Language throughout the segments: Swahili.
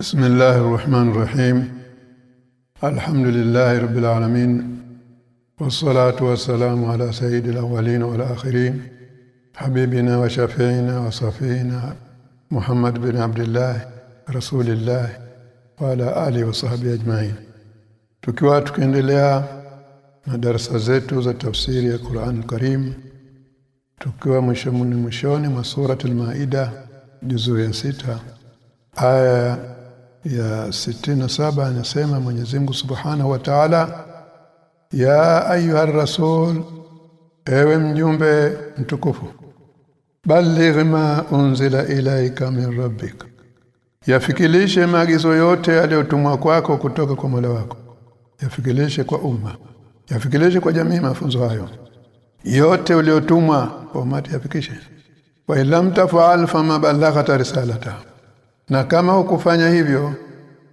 بسم الله الرحمن الرحيم الحمد لله رب العالمين والصلاة والسلام على سيد الأولين والآخرين حبيبنا وشفيعنا وصفينا محمد بن عبد الله رسول الله وعلى آله وصحبه أجمعين tukiwa tukiendelea na darasa zetu za tafsiri ya Qur'an Karim tukiwa mwishoni mwishoni mwa surati al-Maida juzu ya sita aya ya sitini saba anasema Mwenyezi Mungu Subhanahu wa Ta'ala ya ayuha rasul ewe mjumbe mtukufu balligh ma unzila ilaika min rabbik yafikilishe maagizo yote aliyotumwa kwako kutoka kwa Mola wako yafikilishe kwa umma yafikilishe kwa jamii mafunzo hayo yote uliotumwa kwa umati yafikishe. Wa ilam tafal fama ballaghata risalata na kama hukufanya hivyo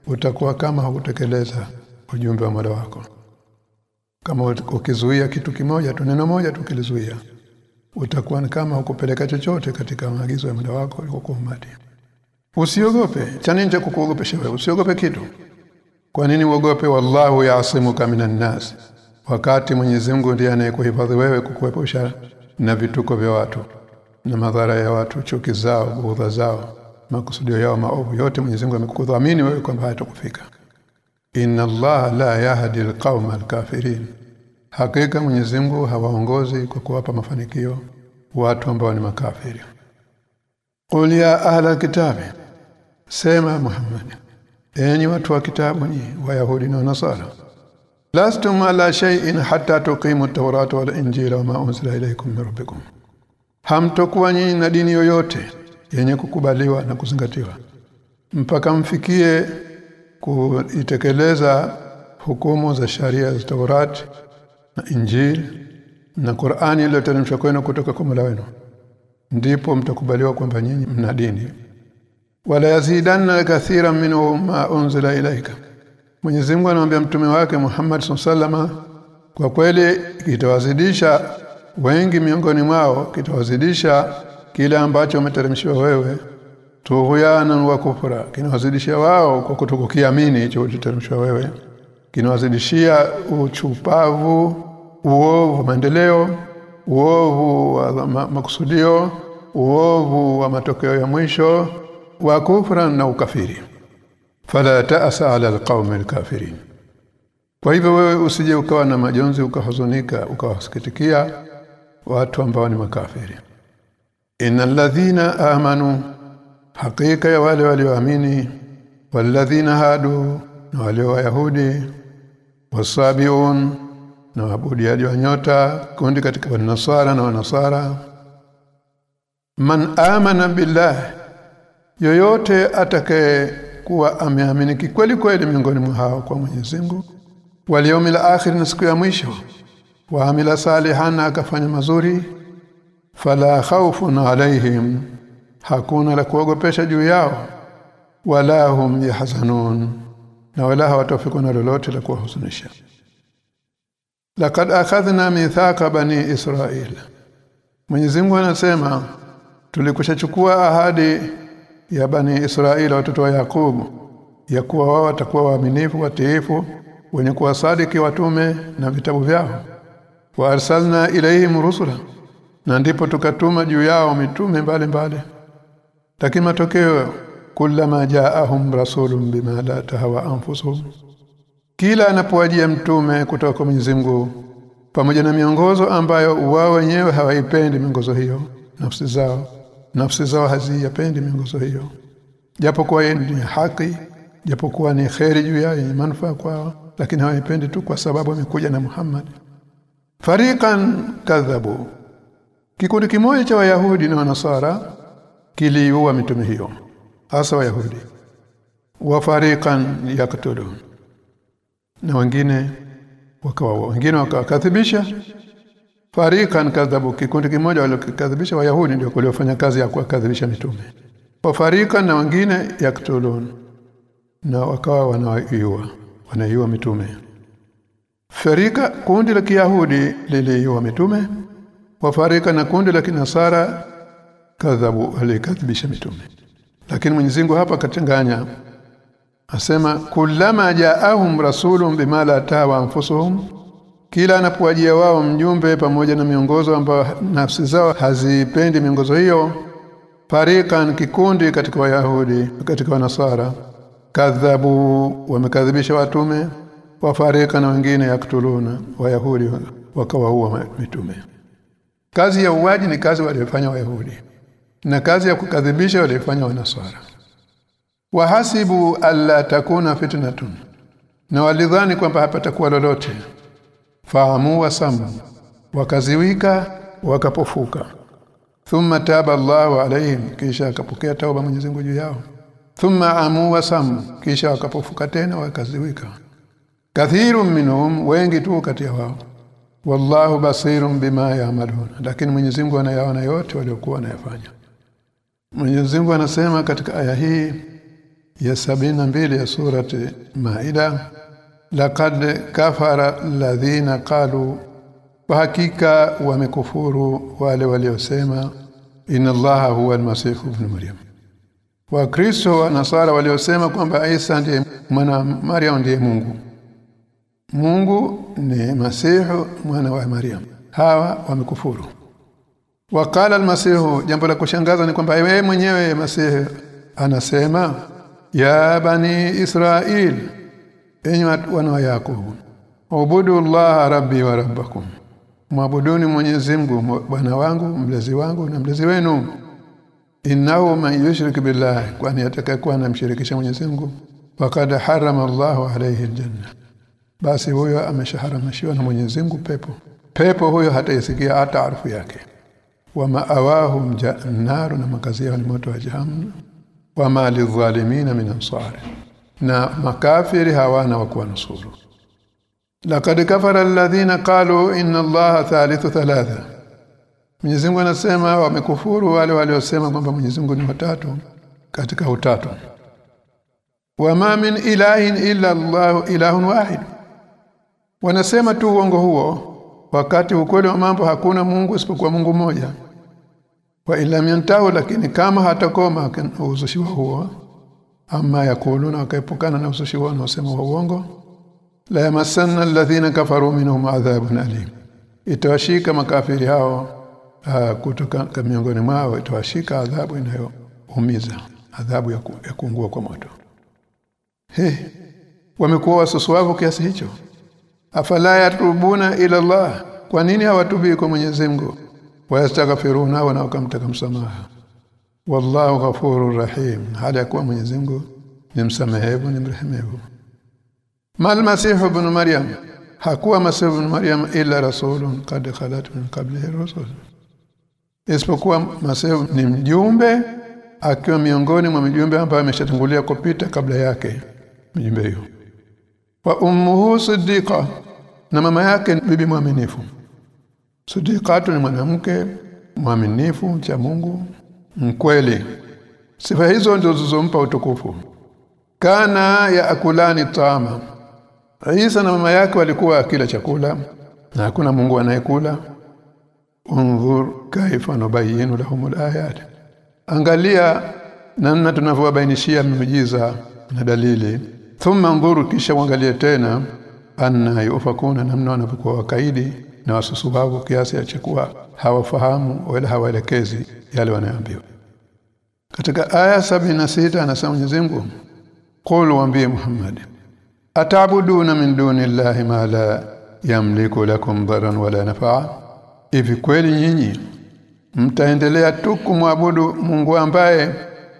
utakuwa kama hukutekeleza ujumbe wa Mola wako. Kama ukizuia kitu kimoja tu neno moja tu kilizuia utakuwa kama hukupeleka chochote katika maagizo ya Mola wako umati usiogope. Chanini cha kukuogopesha wewe usiogope kitu. Kwa nini uogope? Wallahu yaasimuka minan nas. Wakati Mwenyezi Mungu ndiye anayekuhifadhi wewe kukuepusha na vituko vya watu na madhara ya watu chuki zao bughudha zao makusudio yao maovu yote Mwenyezi Mungu amekudhamini wewe kwamba hayatakufika. Inna Allah la yahdi alqauma alkafirin. Hakika Mwenyezi Mungu hawaongozi kwa kuwapa mafanikio watu ambao ni makafiri. Qul ya ahla kitabi sema Muhammad enyi watu wa kitabu ni wayahudi na nasara. Lastum ala shay'in hatta tuqimu at-taurata wal injila wama unzila ilaykum min rabbikum. Hamtokuwa nyinyi na dini yoyote yenye kukubaliwa na kuzingatiwa. Mpaka mfikie kuitekeleza hukumu za sharia za Taurat na Injili na Qur'ani iliyoteremshwa kwenu kutoka kwa Mola wenu ndipo mtakubaliwa kwamba nyinyi mna dini. Wala yazidanna kathiran minhu ma unzila ilaika. Mwenyezi Mungu anamwambia mtume wake Muhammad sallama kwa kweli kitawazidisha wengi miongoni mwao kitawazidisha kile ambacho umeteremshiwa wewe tughuyana wa kufra kinawazidishia wao kwa kutokukiamini hicho kilichoteremshwa wewe. Kinawazidishia uchupavu uovu maendeleo uovu wa makusudio uovu wa matokeo ya mwisho wa kufra na ukafiri. Fala ta'sa 'ala alqaum alkafirin. Kwa hivyo wewe usije ukawa na majonzi ukahuzunika ukawasikitikia watu ambao ni makafiri innal ladhina amanu hakika ya wale walioamini walladhina hadu na wale wayahudi wasabiun na wabudiaji wa nyota kundi katika wanasara na wanasara man amana billah yoyote atakaye kuwa ameamini kweli kweli miongoni mwa hao kwa Mwenyezi Mungu waliomila akhir na siku ya mwisho wa amila salihana akafanya mazuri fala khawfun alaihim hakuna la kuogopesha juu yao wala hum yahzanun na wala hawatafikwa na lolote la kuwahuzunisha. Laqad akhadhna mithaqa bani israil Mwenyezi Mungu anasema tulikushachukua ahadi ya bani Israeli watoto wa Yakubu ya kuwa wao watakuwa waaminifu watiifu wenye kuwasadiki watume na vitabu vyao. Wa arsalna ilaihim rusula na ndipo tukatuma juu yao mitume mbalimbali. Lakini matokeo kullama jaahum rasulun bima la tahawa anfusuhum. Kila anapowajia mtume kutoka kwa Mwenyezi Mungu pamoja na miongozo ambayo wao wenyewe hawaipendi miongozo hiyo nafsi zao nafsi zao haziyapendi miongozo hiyo. Japokuwa ni haki japokuwa ni khairi juu yao yenye manufaa kwao lakini hawaipendi tu kwa sababu amekuja na Muhammad. Fariqan kadhabu kikundi kimoja cha wayahudi na wanasara kiliua mitume hiyo hasa wayahudi. Wa fariqan yaktulun na wengine wakawa wengine wakakadhibisha fariqan kadhabu kikundi kimoja walikadhibisha wayahudi ndio waliofanya kazi ya kuwakadhibisha mitume. Wa fariqan na wengine yaktulun na wakawa wanaiua wanaiua mitume. Farika kundi la kiyahudi liliua mitume wa farika na kundi la kinasara kadhabu alikadhibisha mitume. Lakini Mwenyezi Mungu hapa katanganya asema kullama jaahum rasulun bima la tawa anfusuhum kila anapowajia wao mjumbe pamoja na miongozo ambayo nafsi zao hazipendi miongozo hiyo fariqan kikundi katika wayahudi katika wanasara kadhabu wamekadhibisha watume wa na wengine yaktuluna wayahudi wakawaua mitume kazi ya uwaji ni kazi waliyofanya wayahudi na kazi ya kukadhibisha waliyofanya wanasara wahasibu alla takuna fitnatun na walidhani kwamba hapatakuwa lolote. Fahamu wasamu wakaziwika wakapofuka. Thumma taba Allahu alayhim kisha akapokea tauba Mwenyezi Mungu juu yao. Thumma amu wasamu kisha wakapofuka tena wakaziwika. Kathiru minhum wengi tu kati ya wao wallahu basirun bima ya'malun. Lakini Mwenyezi Mungu anayaona yote waliokuwa wanayafanya. Mwenyezi Mungu anasema katika aya hii ya sabina mbili ya surati Maida laqad kafara alladhina qalu kwa hakika wamekufuru wale waliosema inna allaha huwa almasih ibn maryam. Wa kristo wa nasara waliosema kwamba Isa ndiye mwana Maryam ndiye Mungu Mungu ni Masihu mwana wa Maryam hawa wamekufuru. Wakala almasihu jambo la kushangaza ni kwamba yeye mwenyewe masihu anasema ya bani Israil enyi wana wa Yakobo ubudu Allah rabbi wa rabbakum. Mwabuduni Mwenyezi Mungu bwana wangu mlezi wangu na mlezi wenu. Innahu man yushrik billahi kwani atakayekuwa anamshirikisha Mwenyezi Mungu faqad harama Allahu alayhi aljanna basi huyo ameshaharamishiwa na Mwenyezi Mungu pepo. Pepo huyo hataisikia hata harufu yake. Wa maawahum jannaru na makazi yao ni moto wa jahannam wa ma lidhalimina min ansar. Na makafiri hawana wa kuwanusuru laqad kafara alladhina qalu inna allaha thalithu thalatha. Mwenyezi Mungu anasema wamekufuru wale waliosema kwamba Mwenyezi Mungu ni watatu katika utatu. Wa ma min ilahin illa Allah ilahun wahid wanasema tu uongo huo wakati ukweli wa mambo hakuna Mungu isipokuwa Mungu mmoja. Wa ilam yantahu lakini kama hatakoma uzushi huo. Ama yakuluna wakaepukana na uzushi huo wanasema wa uongo. La yamassana alladhina kafaru minhum adhabun alim. Itawashika makafiri hao uh, kutoka miongoni mwao itawashika adhabu inayoumiza adhabu ya, ya kuungua kwa moto. He wamekuwa wasusuavu kiasi hicho afala yatubuna ila Allah? Kwa nini hawatubii kwa Mwenyezi Mungu? Wayastaghfiruna wa wakamtaka msamaha. Wallahu ghafurur rahim. Hali kuwa Mwenyezi Mungu ni msamehevu ni mrehemevu mal masih ibn maryam. Hakuwa masih ibn maryam ila rasulun qad khalat min qablihi rusul. Isipokuwa masih ni mjumbe akiwa miongoni mwa mjumbe ambao ameshatangulia kupita kabla yake mjumbe huyo wa ummuhu siddiqa na mama yake bibi mwaminifu. Siddiqatu ni mwanamke mwaminifu cha Mungu mkweli. Sifa hizo ndizo zilizompa utukufu. Kana ya akulani taama. Isa na mama yake walikuwa akila chakula na hakuna Mungu anayekula. Unzur kaifa nubayinu lahum alayat angalia namna tunavyobainishia miujiza na dalili thumma ndhuru kisha uangalie tena anna yufakuna namna wanavyokuwa wakaidi na wasusubavu kiasi ya chakua hawafahamu wala hawaelekezi yale wanayoambiwa. Katika aya sita anasema Mwenyezi Mungu qul waambie Muhammad atabuduna min duni llahi ma la yamliku lakum dharan wala nafaa? Ivi kweli nyinyi mtaendelea tu kumwabudu Mungu ambaye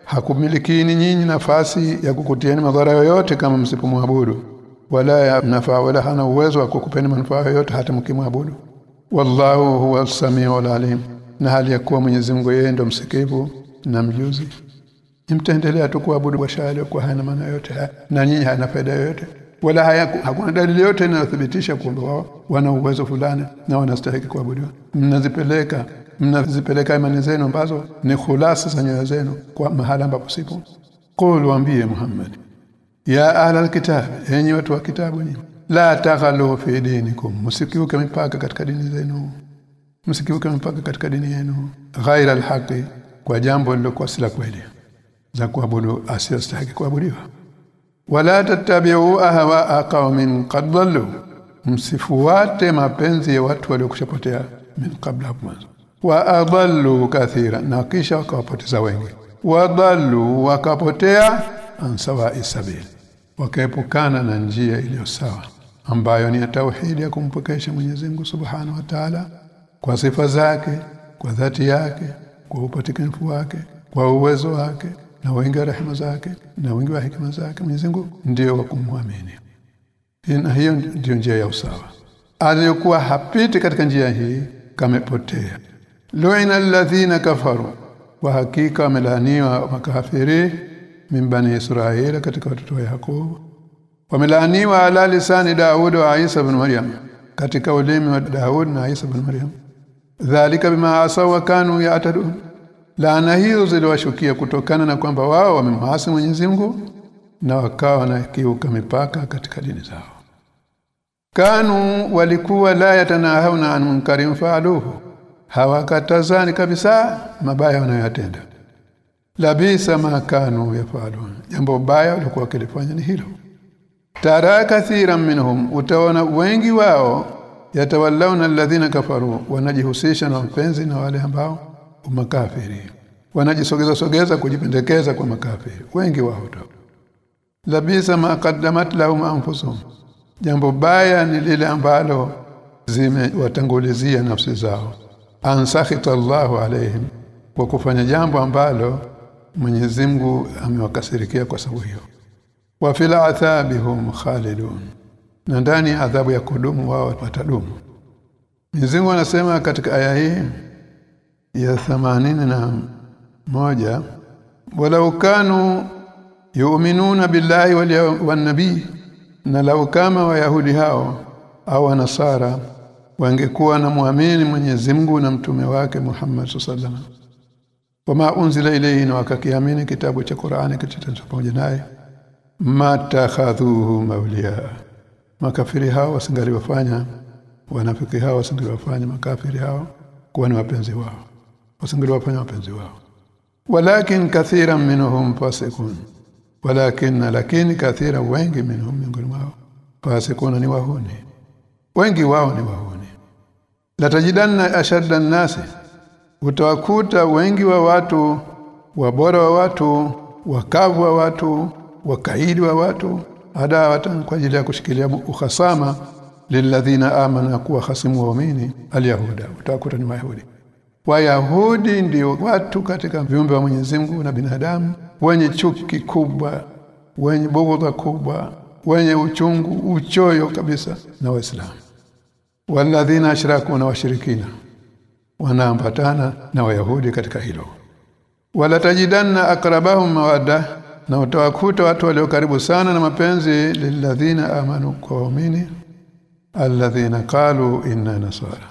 hakumilikini nyinyi nafasi ya kukutieni madhara yoyote kama msipomwabudu. Wala ya nafaa wala hana uwezo wa kukupeni manufaa yoyote hata mkimwabudu. Wallahu huwa samiu alim. Na hali ya kuwa Mwenyezi Mungu yeye ndo msikivu na mjuzi. Mtaendelea tu kuabudu washali kwa hana maana yote na nyinyi hana faida yoyote. Wala haya, hakuna dalili yote inayothibitisha kwamba wao wana uwezo fulani na wanastahili kuabudiwa. Mnazipeleka mnazipeleka imani zenu ambazo ni khulasa za nyoyo zenu kwa mahala ambapo sipo. Qul waambie Muhammad ya ahla alkitab enyi watu wa kitabu ni la taghalu fi dinikum msikiuke mipaka katika dini zenu. Msikiuke mipaka katika dini yenu. Ghaira alhaqi kwa jambo lilokuwa si la kweli za kuabudu asiyostahili kuabudiwa. Wala tattabi'u ahwa qaumin qad dhallu msifuate mapenzi ya watu waliokushapotea min qabla mwanzo wa adallu kathira na kisha wakawapoteza wengi. Wadallu wakapotea ansawa isabil wakaepukana na njia iliyo sawa ambayo ni tauhidi ya kumpokesha Mwenyezi Mungu Subhanahu wa Ta'ala kwa sifa zake kwa dhati yake kwa upatikanifu wake kwa uwezo wake na wengi wa rehema zake na wengi wa hikima zake Mwenyezi Mungu ndio wa kumwamini. Hiyo ndio njia ya usawa. Aliyokuwa hapiti katika njia hii kamepotea lu'ina alladhina kafaru. Wa hakika wamelaaniwa makafiri min bani israila katika watoto wa yakobo wamelaaniwa ala lisani daud wa isa ibn maryam katika ulimi wa daud na isa ibn maryam. Dhalika bima asaw wa kanu ya'tadun. Laana hiyo ziliwashukia kutokana na kwamba wao wamemhasi Mwenyezi Mungu na wakawa na kiuka mipaka katika dini zao. Kanu walikuwa la yatanahauna an munkarin fa'aluhu hawakatazani kabisa mabaya wanayotenda labisa ma kanu yafalun. Jambo baya walikuwa wakilifanya ni hilo. Tara kathiran minhum. Utaona wengi wao yatawallawna alladhina kafaru. Wanajihusisha na mpenzi na wale ambao umakafiri. Wanajisogeza sogeza kujipendekeza kwa makafiri. Wengi wao tu. Labisa ma qaddamat lahum anfusuhum jambo baya ni lile ambalo zimewatangulizia nafsi zao ansakhita Allahu alaihim kwa kufanya jambo ambalo Mwenyezi Mungu amewakasirikia kwa sababu hiyo. Wa fil athabihum khalidun na ndani adhabu ya kudumu wao watadumu. Mwenyezi Mungu anasema katika aya hii ya 80 na moja walau kanu yu'minuna billahi wal nabii na lau kama wayahudi hao au nasara wangekuwa na muamini Mwenyezi Mungu na mtume wake Muhammad sallallahu wama unzila ilayhi na wakakiamini kitabu cha Qur'ani kitatanzwa pamoja naye. Matakhadhuhu mawliya. Makafiri hao wasingaliwafanya wanafiki hao wasingaliwafanya makafiri hao kuwa ni wapenzi wao wasingaliwafanya wapenzi wao. Walakin kathiran minhum fasikun walakin lakini kathira wengi minhum miongoni mwao fasikuna ni wahuni. Wengi wao ni wahuni latajidanna ashadda an-nasi utawakuta wengi wa watu wabora wa watu wakavu wa watu wakaidi wa watu adawatan kwa ajili ya kushikilia uhasama lilladhina amana kuwa khasimu waumini alyahuda utawakuta ni mayahudi. Wayahudi ndio watu katika viumbe wa Mwenyezi Mungu na binadamu wenye chuki kubwa wenye bugudha kubwa wenye uchungu uchoyo kabisa na waislamu walladhina ashraku na washirikina wanaambatana na wayahudi katika hilo. Wala tajidanna akrabahum mawadda na utawakuta watu walio karibu sana na mapenzi lilladhina amanu kwa waumini alladhina qalu inna nasara.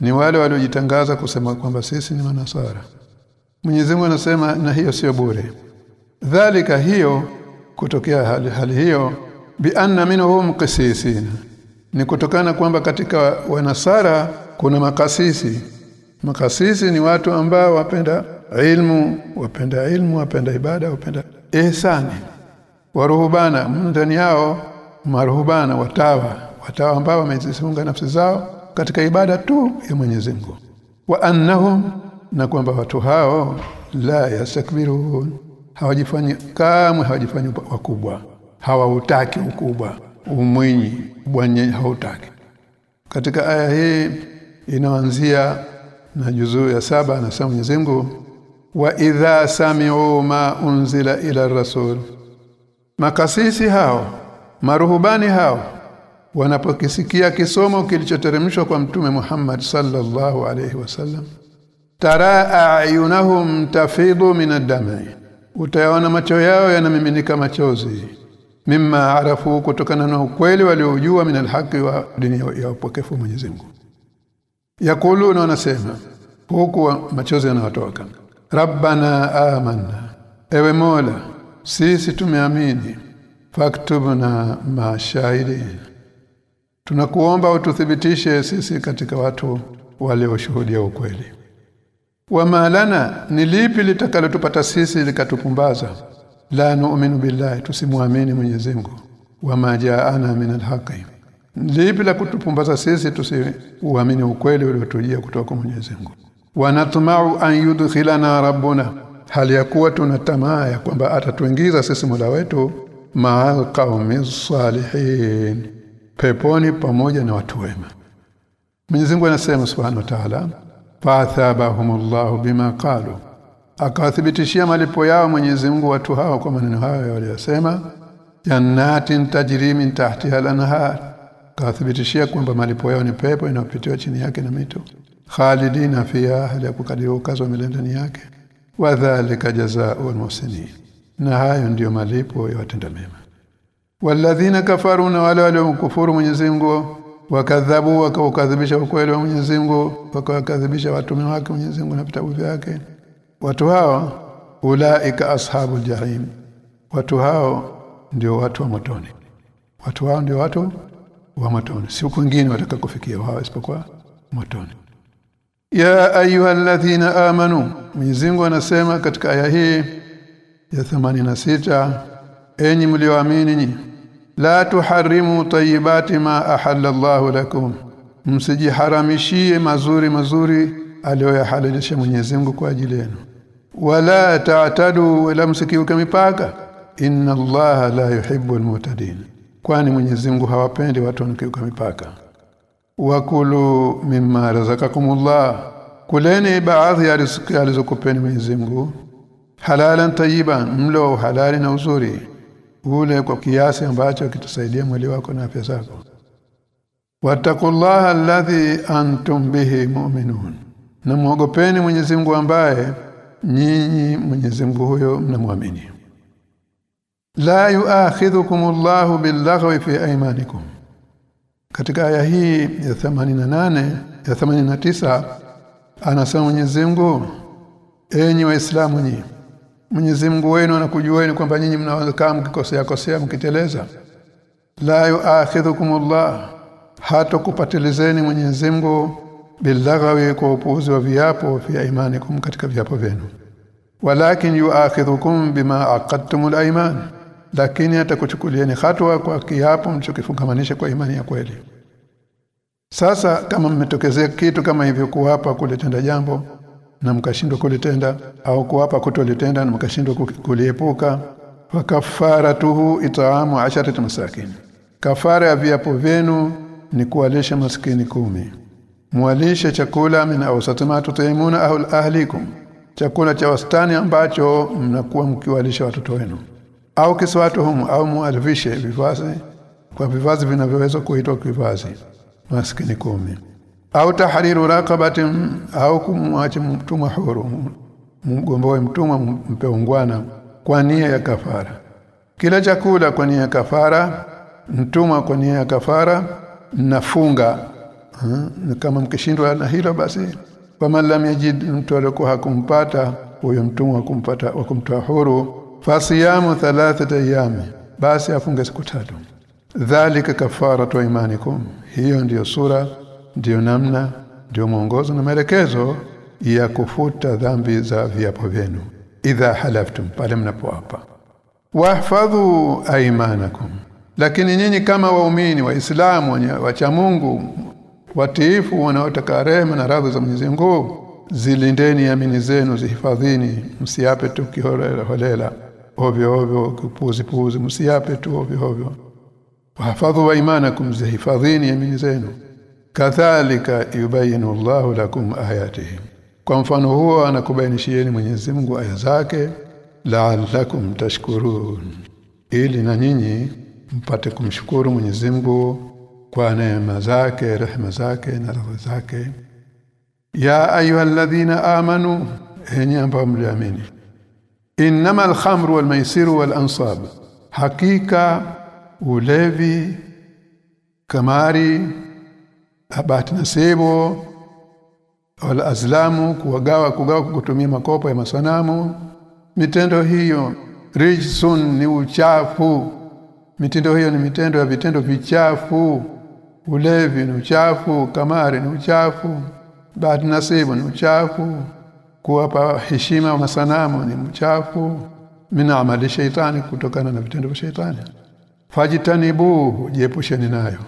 Ni wale waliojitangaza kusema kwamba sisi ni manasara. Mwenyezi Mungu anasema na hiyo sio bure. Dhalika hiyo kutokea hali, hali hiyo bi anna minhum qisisina ni kutokana kwamba katika wanasara kuna makasisi. Makasisi ni watu ambao wapenda ilmu wapenda ilmu wapenda ibada wapenda ihsani. Waruhubana ndani yao maruhubana watawa. Watawa ambao wamezisunga nafsi zao katika ibada tu ya Mwenyezi Mungu. Wa annahum na kwamba watu hao la yastakbirun. Hawajifanyi kamwe hawajifanyi wakubwa. Hawautaki ukubwa umwinyi bwanye hautaki. Katika aya hii inaanzia na juzuu ya saba anasema Mwenyezi Mungu wa idha sami'u ma unzila ila rasul. Makasisi hao maruhubani hao wanapokisikia kisomo kilichoteremshwa kwa mtume Muhammad sallallahu alayhi wasallam tara ayunahum tafidu min ad-dami. Utayaona macho yao yanamiminika machozi mimma arafu kutokana na ukweli waliojua min alhaqi wa dini ya upokefu Mwenyezi Mungu. Yakuluna wanasema huku machozi yanawatoka rabbana amanna ewe mola sisi tumeamini faktubna mashahidi tunakuomba ututhibitishe sisi katika watu walioshuhudia ukweli. Wa malana ni lipi litakalotupata sisi likatupumbaza la nu'minu billahi tusimwamini Mwenyezi Mungu. Wama jaana min alhaqi lipi la kutupumbaza sisi tusiuamini ukweli uliotujia kutoka kwa Mwenyezi Mungu? Wanatma'u an yudkhilana rabbuna. Hali ya kuwa kwamba atatuingiza sisi Mola wetu ma'al qaumi salihin peponi pamoja na watu wema. Mwenyezi Mungu anasema Subhanahu wa Ta'ala fa'athabahumullahu bima qalu akawathibitishia malipo yao Mwenyezi Mungu watu hao kwa maneno hayo waliyosema jannatin tajri min tahtiha al-anhar. Akawathibitishia kwamba malipo yao ni pepo inayopitiwa chini yake na mito khalidina fiha hali ya kukadiria ukazo wa ndani yake. Wadhālika jazaa'ul muhsinin. Na hayo ndiyo malipo ya watenda mema. Walladhina kafaru na wale waliokufuru Mwenyezi Mungu wakadhabu wakaukadhibisha ukweli wa Mwenyezi Mungu wakawakadhibisha watume wake Mwenyezi Mungu na vitabu vyake watu hao ulaika ashabu jahim. Watu hao ndio watu wa motoni. Watu hao ndio watu wa motoni. Si wengine wataka kufikia wao isipokuwa motoni. Ya ayyuhalladhina amanu Mwenyezi anasema katika aya hii ya 86 enyi mlioamini ni la tuharimu tayyibati ma ahalla Allah lakum. Msijiharamishie mazuri mazuri aliyoyahalalisha Mwenyezi Mungu kwa ajili yenu wala ta'tadu wala msikiuke mipaka. Inna allaha la yuhibbu almu'tadin. Kwani Mwenyezi Mungu hawapendi watu wanakiuka mipaka. Wakulu mimma razakakumullah. Kuleni baadhi ya riziki alizokupeni Mwenyezi Mungu. Halalan tayyiban mlo halali na uzuri. Ule kwa kiasi ambacho kitasaidia mwili wako na afya zako. Wattaqullaha alladhi antum bihi mu'minun. Na muogopeni Mwenyezi Mungu ambaye nyinyi Mwenyezi Mungu huyo mnamwamini. La yuakhidhukum yu'akhidhukumullahu billaghwi fi aymanikum. Katika aya hii ya 88 ya 89 anasema Mwenyezi Mungu enyi waislamu nyinyi Mwenyezi Mungu wenu anakujueni kwamba nyinyi mnaweza kama mkikosea kosea mkiteleza. La yu'akhidhukumullah hata kupatilizeni Mwenyezi Mungu bilaghawi kwa upuuzi wa viapo vya imanikum katika viapo vyenu. Walakin yu'akhidhukum bima aqadtumul ayman lakini atakuchukulieni hatua kwa kiapo mchokifungamanisha kwa imani ya kweli. Sasa kama mmetokezea kitu kama hivyo kuwapa kulitenda jambo na mkashindwa kulitenda au kuwapa kutolitenda na mkashindwa kuliepuka fa kafaratuhu itaamu asharati masakin. Kafara ya viapo vyenu ni kuwalisha maskini kumi mwalishe chakula min awsat ma tutaimuna ahl ahlikum. Chakula cha wastani ambacho mnakuwa mkiwalisha watoto wenu. Au kiswatuhum au mualvishe vivazi kwa vivazi vinavyoweza kuitwa kivazi maskini kumi. Au tahriru raqabatin au kumwacha mtumwa huru mgomboe mtumwa mpeungwana kwa nia ya kafara. Kila chakula kwa nia ya kafara mtumwa kwa nia ya kafara nafunga ha? kama mkishindwa na hilo basi kama lam yajid mtu alikuwa hakumpata huyo mtumwa kumpata wa kumtoa huru fasiyamu thalathata ayami basi afunge siku tatu dhalika kafaratu imanikum hiyo ndiyo sura ndiyo namna ndiyo mwongozo na maelekezo ya kufuta dhambi za viapo vyenu idha halaftum pale mnapoapa wahfadhu aimanakum lakini nyinyi kama waumini waislamu wacha Mungu watiifu wanaotaka rehema na radhi za Mwenyezi Mungu zilindeni amini zenu zihifadhini msiape tu kiholela holela ovyo ovyo kupuzi puzi msiape tu ovyo ovyo. Wahafadhu wa imanakum zihifadhini amini zenu. Kadhalika yubayinu Allahu lakum ayatihi kwa mfano huo anakubainishieni Mwenyezi Mungu aya zake la'allakum tashkurun. Ili na nyinyi mpate kumshukuru Mwenyezi Mungu kwa neema zake rehema zake na radhi zake. Ya ayyuhalladhina amanu enyi ambao mliamini. Innamal khamru walmaisiru maisiru wal ansab. Hakika ulevi kamari abati nasibu wal azlamu kuwagawa kugawa kutumia makopo ya masanamu. Mitendo hiyo rijsun ni uchafu. Mitendo hiyo ni mitendo ya vitendo vichafu ulevi ni uchafu kamari ni uchafu bahati nasibu ni uchafu kuwapa heshima masanamu ni uchafu. Mina amali shaitani kutokana na vitendo vya shaitani. Fajitanibu jiepusheni nayo.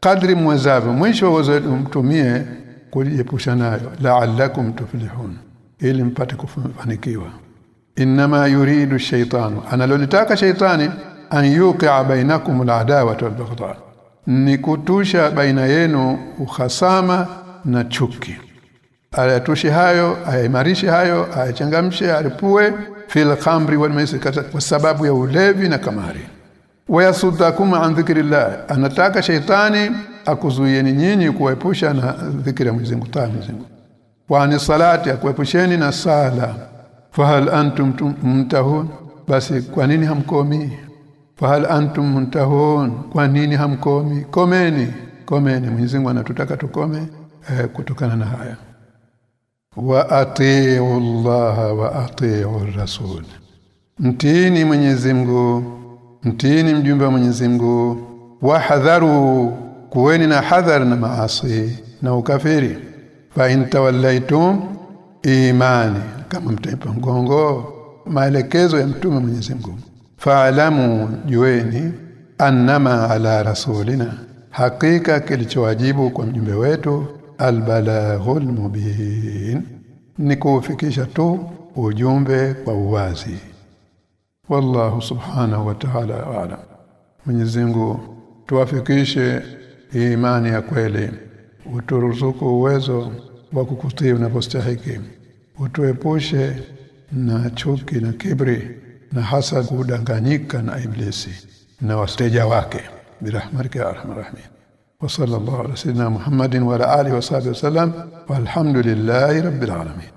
Kadri mwezavyo mwisho uweze mtumie kujiepusha nayo. La'allakum tuflihun. Ili mpate kufanikiwa. Inma yuridu shaytanu analolitaka shaitani an yuqi'a bainakum al'adawa wal ni kutusha baina yenu uhasama na chuki. Ayatushe hayo ayaimarishe hayo ayachangamshe alipue fil khamri wal kwa sababu ya ulevi na kamari. Wayasudakum an dhikrillah anataka shaitani akuzuieni nyinyi kuepusha na dhikri ya Mwenyezi Mungu Mwenyezi Mungu. Wa salati akuepusheni na sala. Fahal antum mtahun? Basi kwa nini hamkomi fahal antum muntahun? Kwa nini hamkomi? Komeni. Komeni. Mwenyezi Mungu anatutaka tukome eh, kutokana na haya. Wa atiu Allah wa atiu rasul. Mtini Mwenyezi Mungu. Mtini mjumbe wa Mwenyezi Mungu. Wahadharu kuweni na hadhar na maasi na ukafiri. Fa intawallaitum imani. Kama mtaipa mgongo maelekezo ya mtume Mwenyezi Mungu faalamu jueni annama ala rasulina. Hakika kilichowajibu kwa mjumbe wetu albalaghul mubin. Ni kufikisha tu ujumbe kwa uwazi. Wallahu subhanahu wa ta'ala a'lam. Mwenyezi tuwafikishe imani ya kweli. Uturuzuku uwezo wa kukutii unapostahiki. Utuepushe na chuki na kibri na hasa kudanganyika na iblisi na wateja wake. Birahmatika ya arhamar rahimin. Wa sallallahu ala sayyidina muhammadin wa ala alihi wa sahbihi wasallam walhamdulillahi rabbil alamin